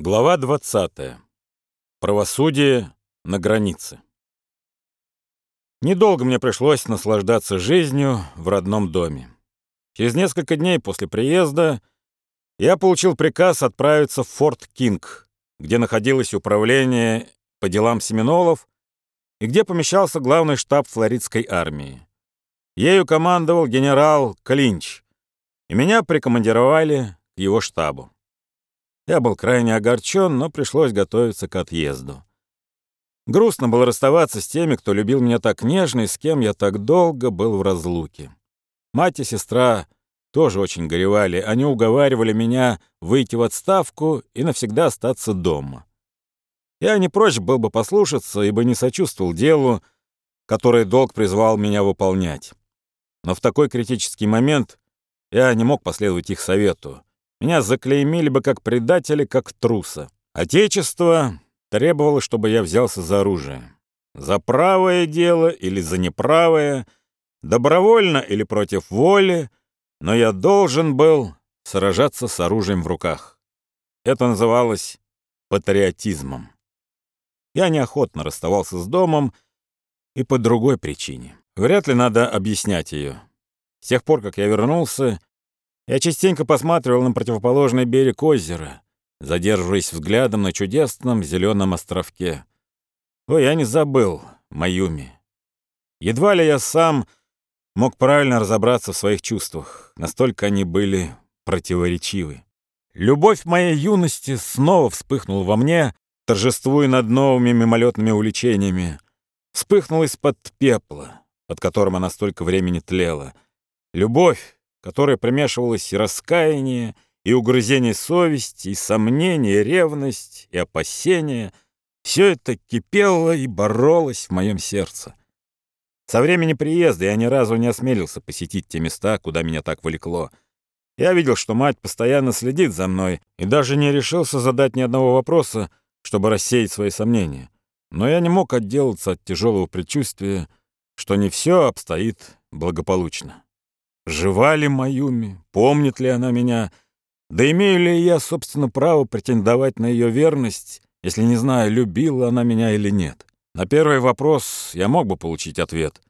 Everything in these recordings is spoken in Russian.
Глава 20. Правосудие на границе. Недолго мне пришлось наслаждаться жизнью в родном доме. Через несколько дней после приезда я получил приказ отправиться в Форт Кинг, где находилось управление по делам семинолов и где помещался главный штаб флоридской армии. Ею командовал генерал Клинч, и меня прикомандировали к его штабу. Я был крайне огорчен, но пришлось готовиться к отъезду. Грустно было расставаться с теми, кто любил меня так нежно и с кем я так долго был в разлуке. Мать и сестра тоже очень горевали. Они уговаривали меня выйти в отставку и навсегда остаться дома. Я не прочь был бы послушаться, ибо не сочувствовал делу, которое долг призвал меня выполнять. Но в такой критический момент я не мог последовать их совету. Меня заклеймили бы как предателя, как труса. Отечество требовало, чтобы я взялся за оружие. За правое дело или за неправое, добровольно или против воли, но я должен был сражаться с оружием в руках. Это называлось патриотизмом. Я неохотно расставался с домом и по другой причине. Вряд ли надо объяснять ее. С тех пор, как я вернулся, я частенько посматривал на противоположный берег озера, задерживаясь взглядом на чудесном зеленом островке. Ой, я не забыл Маюми. Едва ли я сам мог правильно разобраться в своих чувствах, настолько они были противоречивы. Любовь моей юности снова вспыхнула во мне, торжествуя над новыми мимолетными увлечениями. Вспыхнула из-под пепла, под которым она столько времени тлела. Любовь, которой примешивалось и раскаяние, и угрызение совести, и сомнение, и ревность, и опасение. Все это кипело и боролось в моем сердце. Со времени приезда я ни разу не осмелился посетить те места, куда меня так влекло. Я видел, что мать постоянно следит за мной, и даже не решился задать ни одного вопроса, чтобы рассеять свои сомнения. Но я не мог отделаться от тяжелого предчувствия, что не все обстоит благополучно. Жива ли Маюми? Помнит ли она меня? Да имею ли я, собственно, право претендовать на ее верность, если не знаю, любила она меня или нет? На первый вопрос я мог бы получить ответ,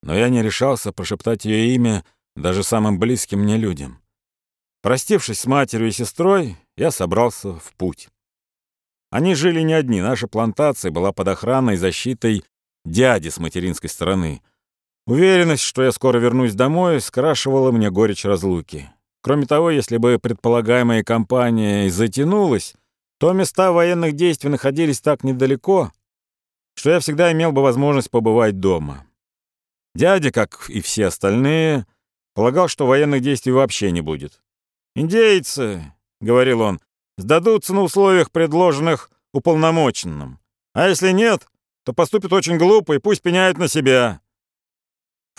но я не решался прошептать ее имя даже самым близким мне людям. Простившись с матерью и сестрой, я собрался в путь. Они жили не одни, наша плантация была под охраной и защитой дяди с материнской стороны — Уверенность, что я скоро вернусь домой, скрашивала мне горечь разлуки. Кроме того, если бы предполагаемая кампания и затянулась, то места военных действий находились так недалеко, что я всегда имел бы возможность побывать дома. Дядя, как и все остальные, полагал, что военных действий вообще не будет. «Индейцы», — говорил он, — «сдадутся на условиях, предложенных уполномоченным. А если нет, то поступят очень глупо и пусть пеняют на себя».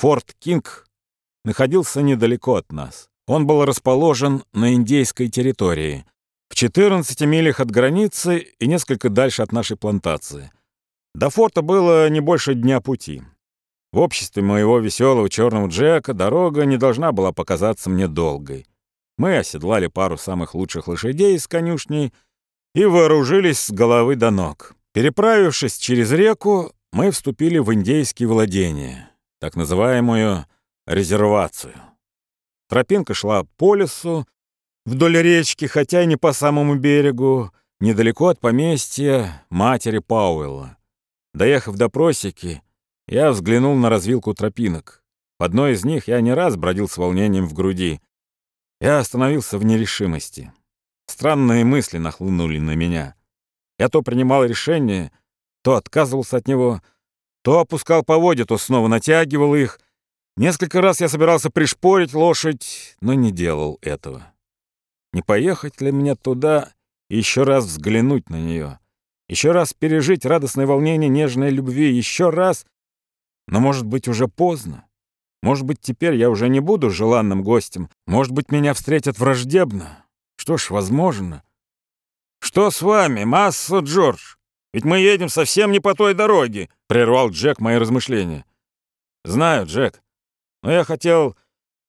Форт Кинг находился недалеко от нас. Он был расположен на индейской территории, в 14 милях от границы и несколько дальше от нашей плантации. До форта было не больше дня пути. В обществе моего веселого черного Джека дорога не должна была показаться мне долгой. Мы оседлали пару самых лучших лошадей из конюшни и вооружились с головы до ног. Переправившись через реку, мы вступили в индейские владения так называемую резервацию. Тропинка шла по лесу, вдоль речки, хотя и не по самому берегу, недалеко от поместья матери Пауэлла. Доехав до просеки, я взглянул на развилку тропинок. В одной из них я не раз бродил с волнением в груди. Я остановился в нерешимости. Странные мысли нахлынули на меня. Я то принимал решение, то отказывался от него — то опускал поводья, то снова натягивал их. Несколько раз я собирался пришпорить лошадь, но не делал этого. Не поехать ли мне туда и еще раз взглянуть на нее? Еще раз пережить радостное волнение нежной любви? Еще раз? Но, может быть, уже поздно? Может быть, теперь я уже не буду желанным гостем? Может быть, меня встретят враждебно? Что ж, возможно. «Что с вами, масса Джордж?» Ведь мы едем совсем не по той дороге», — прервал Джек мои размышления. «Знаю, Джек, но я хотел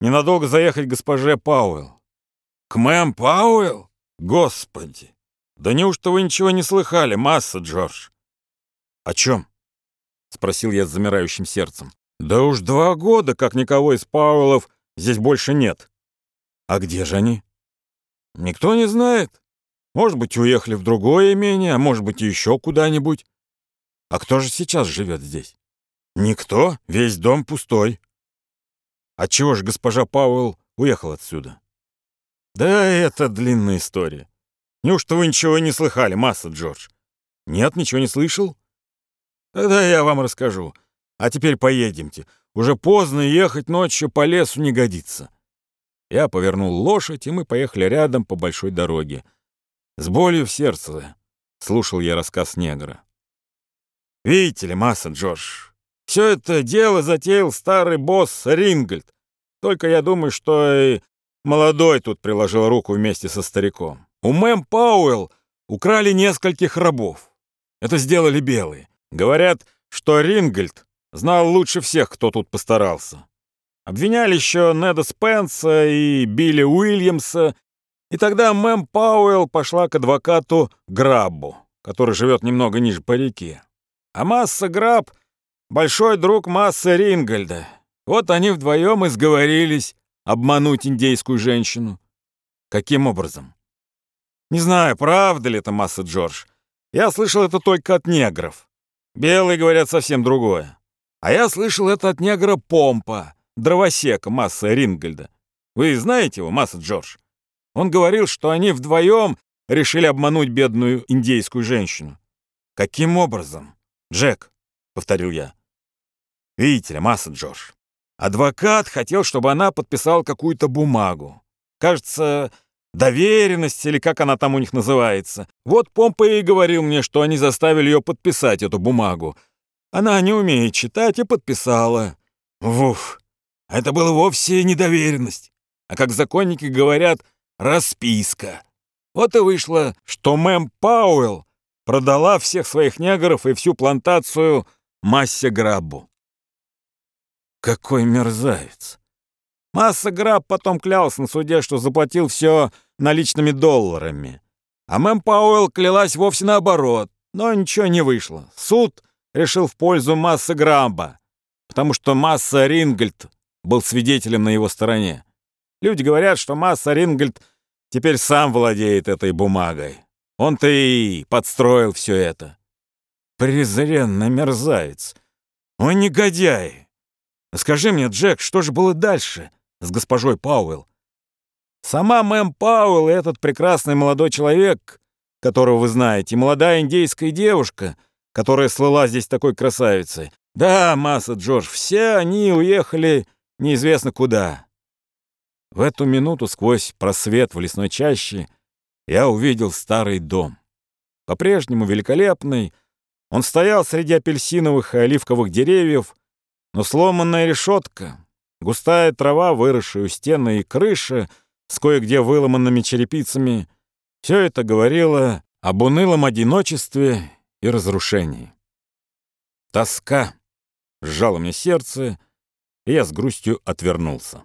ненадолго заехать к госпоже Пауэлл». «К мэм Пауэлл? Господи! Да неужто вы ничего не слыхали, масса, Джордж? О чем? Спросил я с замирающим сердцем. Да уж два года, как никого из Пауэллов здесь больше нет. А где же они? Никто не знает. Может быть, уехали в другое имение, а может быть, еще куда-нибудь. А кто же сейчас живет здесь? Никто, весь дом пустой. Отчего же госпожа Пауэлл уехала отсюда? Да это длинная история. Неужто вы ничего не слыхали, масса, Джордж? Нет, ничего не слышал? Тогда я вам расскажу. А теперь поедемте. Уже поздно ехать ночью по лесу не годится. Я повернул лошадь, и мы поехали рядом по большой дороге. С болью в сердце слушал я рассказ негра. Видите ли, масса, Джордж, все это дело затеял старый босс Рингольд. Только я думаю, что и молодой тут приложил руку вместе со стариком. У мэм Пауэлл украли нескольких рабов. Это сделали белые. Говорят, что Рингольд знал лучше всех, кто тут постарался. Обвиняли еще Неда Спенса и Билли Уильямса, и тогда мэм Пауэлл пошла к адвокату Граббу, который живет немного ниже по реке. А Масса Граб — большой друг Масса Рингольда. Вот они вдвоем и сговорились обмануть индейскую женщину. Каким образом? Не знаю, правда ли это Масса Джордж. Я слышал это только от негров. Белые говорят совсем другое. А я слышал это от негра Помпа, дровосека Масса Рингольда. Вы знаете его, Масса Джордж? Он говорил, что они вдвоем решили обмануть бедную индейскую женщину. Каким образом? Джек, — повторил я. Видите ли, Масса Джордж, адвокат хотел, чтобы она подписала какую-то бумагу. Кажется, доверенность или как она там у них называется. Вот Помпа и говорил мне, что они заставили ее подписать эту бумагу. Она не умеет читать и подписала. Вуф, это было вовсе не доверенность, а, как законники говорят, расписка. Вот и вышло, что мэм Пауэлл продала всех своих негров и всю плантацию Массе Граббу. Какой мерзавец! Масса Граб потом клялся на суде, что заплатил все наличными долларами. А мэм Пауэлл клялась вовсе наоборот, но ничего не вышло. Суд решил в пользу Масса Граба, потому что Масса Рингольд был свидетелем на его стороне. Люди говорят, что Масса Рингольд теперь сам владеет этой бумагой. Он-то и подстроил все это. Презренный мерзавец. Ой, негодяй. Скажи мне, Джек, что же было дальше с госпожой Пауэлл? Сама мэм Пауэлл и этот прекрасный молодой человек, которого вы знаете, молодая индейская девушка, которая слыла здесь такой красавицей. Да, масса Джордж, все они уехали неизвестно куда. В эту минуту сквозь просвет в лесной чаще я увидел старый дом. По-прежнему великолепный, он стоял среди апельсиновых и оливковых деревьев, но сломанная решетка, густая трава, выросшая у стены и крыши с кое-где выломанными черепицами, все это говорило об унылом одиночестве и разрушении. Тоска сжала мне сердце, и я с грустью отвернулся.